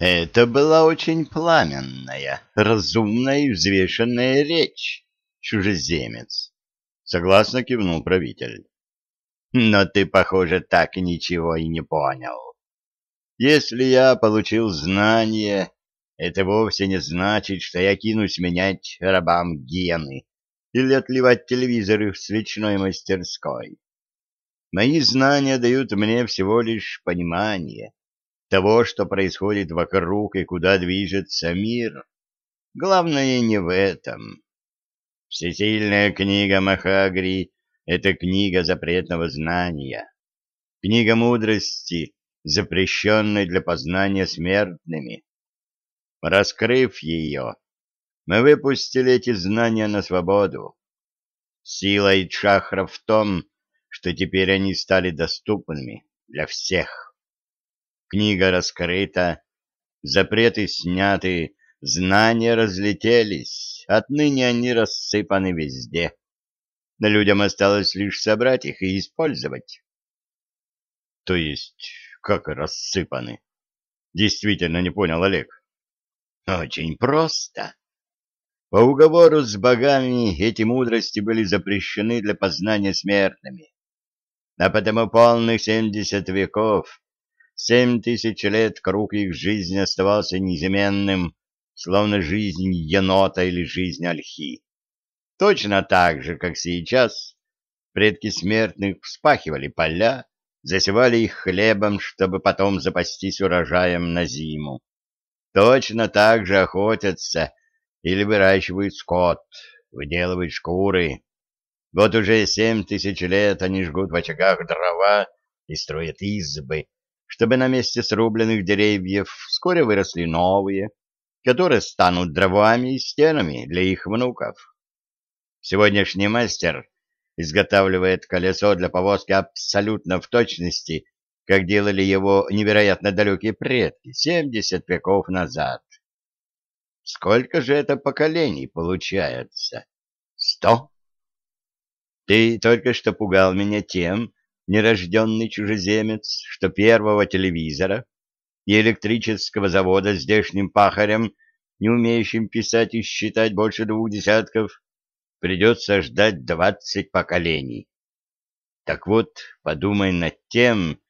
Это была очень пламенная, разумная и взвешенная речь, чужеземец. Согласно кивнул правитель. Но ты, похоже, так и ничего и не понял. Если я получил знания, это вовсе не значит, что я кинусь менять рабам гены или отливать телевизоры в свечной мастерской. Мои знания дают мне всего лишь понимание того, что происходит вокруг и куда движется мир. Главное не в этом. Всесильная книга Махагри — это книга запретного знания, книга мудрости, запрещенной для познания смертными. Раскрыв ее, мы выпустили эти знания на свободу. Сила Ичахра в том, что теперь они стали доступными для всех. Книга раскрыта, запреты сняты, знания разлетелись, отныне они рассыпаны везде. Людям осталось лишь собрать их и использовать. То есть, как рассыпаны? Действительно не понял Олег. Очень просто. По уговору с богами эти мудрости были запрещены для познания смертными. А потому полных семьдесят веков Семь тысяч лет круг их жизни оставался неизменным, словно жизнь енота или жизнь ольхи. Точно так же, как сейчас, предки смертных вспахивали поля, засевали их хлебом, чтобы потом запастись урожаем на зиму. Точно так же охотятся или выращивают скот, выделывают шкуры. Вот уже семь тысяч лет они жгут в очагах дрова и строят избы, чтобы на месте срубленных деревьев вскоре выросли новые, которые станут дровами и стенами для их внуков. Сегодняшний мастер изготавливает колесо для повозки абсолютно в точности, как делали его невероятно далекие предки 70 веков назад. Сколько же это поколений получается? Сто? Ты только что пугал меня тем, нерожденный чужеземец, что первого телевизора и электрического завода здешним пахарем, не умеющим писать и считать больше двух десятков, придется ждать двадцать поколений. Так вот, подумай над тем,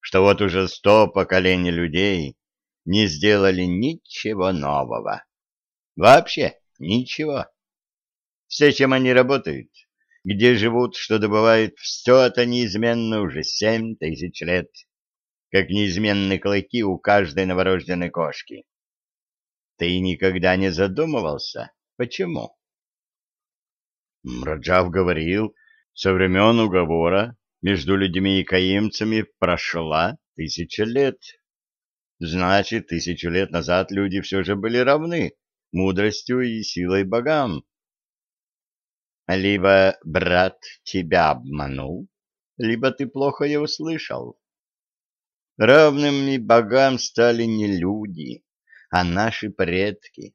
что вот уже сто поколений людей не сделали ничего нового. Вообще ничего. Все, чем они работают, где живут, что добывают, все это неизменно уже семь тысяч лет, как неизменные клыки у каждой новорожденной кошки. Ты никогда не задумывался, почему? Раджав говорил, со времен уговора между людьми и каимцами прошла тысяча лет. Значит, тысячу лет назад люди все же были равны мудростью и силой богам. Либо брат тебя обманул, либо ты плохо его слышал. Равными богам стали не люди, а наши предки.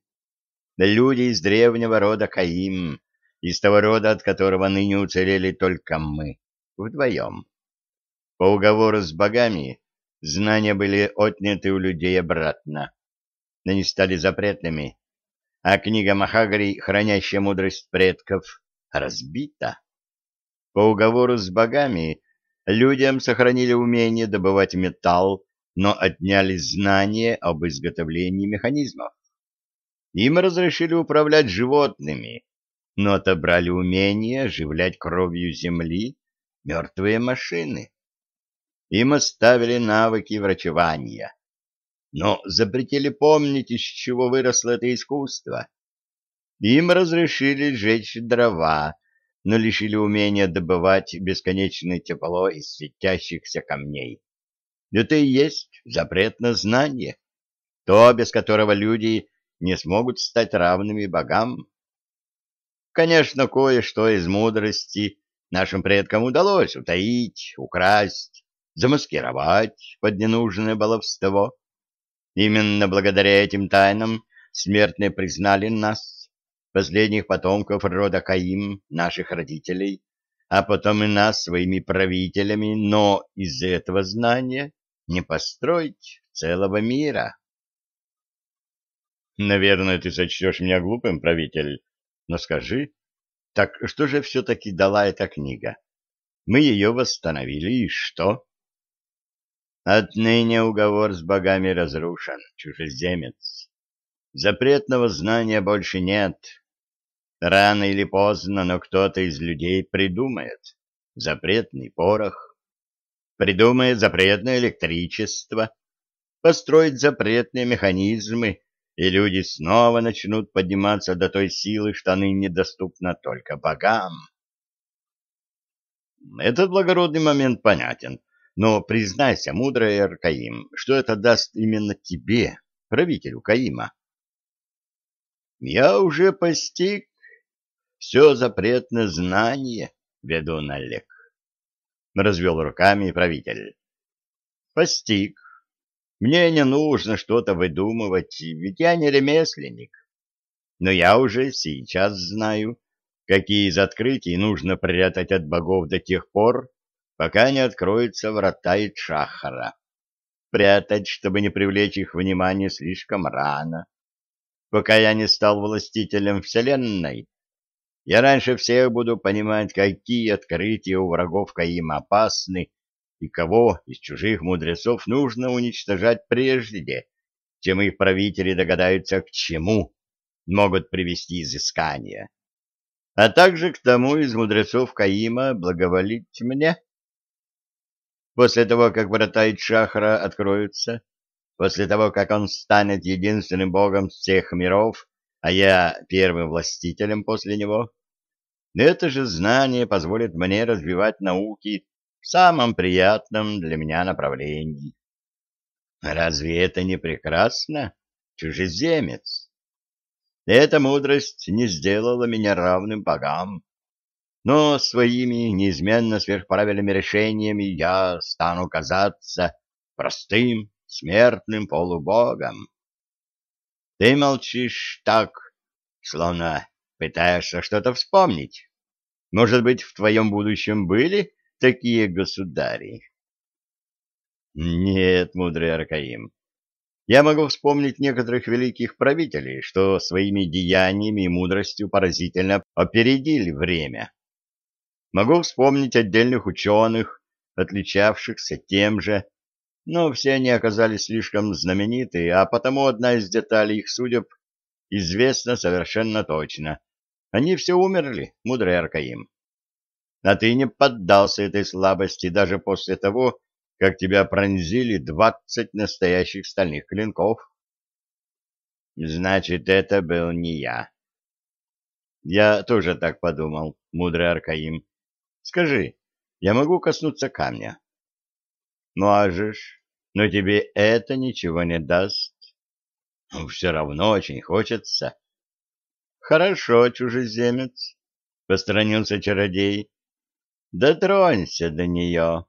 Люди из древнего рода Каим, из того рода, от которого ныне уцелели только мы, вдвоем. По уговору с богами знания были отняты у людей обратно. Они стали запретными, а книга Махагари, хранящая мудрость предков, разбита. По уговору с богами людям сохранили умение добывать металл, но отняли знания об изготовлении механизмов. Им разрешили управлять животными, но отобрали умение оживлять кровью земли мертвые машины. Им оставили навыки врачевания, но запретили помнить, из чего выросло это искусство. Им разрешили сжечь дрова, но лишили умения добывать бесконечное тепло из светящихся камней. Это и есть на знание, то, без которого люди не смогут стать равными богам. Конечно, кое-что из мудрости нашим предкам удалось утаить, украсть, замаскировать под ненужное баловство. Именно благодаря этим тайнам смертные признали нас последних потомков рода Каим, наших родителей, а потом и нас своими правителями, но из этого знания не построить целого мира. Наверное, ты сочтешь меня глупым, правитель, но скажи, так что же все-таки дала эта книга? Мы ее восстановили, и что? Отныне уговор с богами разрушен, чужеземец. Запретного знания больше нет. Рано или поздно, но кто-то из людей придумает запретный порох, придумает запретное электричество, построит запретные механизмы, и люди снова начнут подниматься до той силы, что ныне доступна только богам. Этот благородный момент понятен, но признайся, мудрый Аркаим, что это даст именно тебе, правителю Каима. Я уже постиг все запретное знание, ведун Олег. Развел руками правитель. Постиг. Мне не нужно что-то выдумывать, ведь я не ремесленник. Но я уже сейчас знаю, какие из открытий нужно прятать от богов до тех пор, пока не откроются врата Итшахара. Прятать, чтобы не привлечь их внимание слишком рано. Пока я не стал властителем Вселенной, я раньше всех буду понимать, какие открытия у врагов Каим опасны и кого из чужих мудрецов нужно уничтожать прежде, чем их правители догадаются, к чему могут привести изыскания а также к тому из мудрецов Каима благоволить мне. После того, как врата Ичахара откроются, после того, как он станет единственным богом всех миров, а я первым властителем после него, это же знание позволит мне развивать науки в самом приятном для меня направлении. Разве это не прекрасно, чужеземец? Эта мудрость не сделала меня равным богам, но своими неизменно сверхправильными решениями я стану казаться простым смертным полубогом. Ты молчишь так, словно пытаешься что-то вспомнить. Может быть, в твоем будущем были такие государи? Нет, мудрый Аркаим, я могу вспомнить некоторых великих правителей, что своими деяниями и мудростью поразительно опередили время. Могу вспомнить отдельных ученых, отличавшихся тем же, но все они оказались слишком знамениты, а потому одна из деталей их судеб известна совершенно точно. Они все умерли, мудрый Аркаим. А ты не поддался этой слабости даже после того, как тебя пронзили двадцать настоящих стальных клинков. Значит, это был не я. Я тоже так подумал, мудрый Аркаим. Скажи, я могу коснуться камня? Можешь, но тебе это ничего не даст. Ну, все равно очень хочется. Хорошо, чужеземец, — посторонился чародей. Дотронься до нее.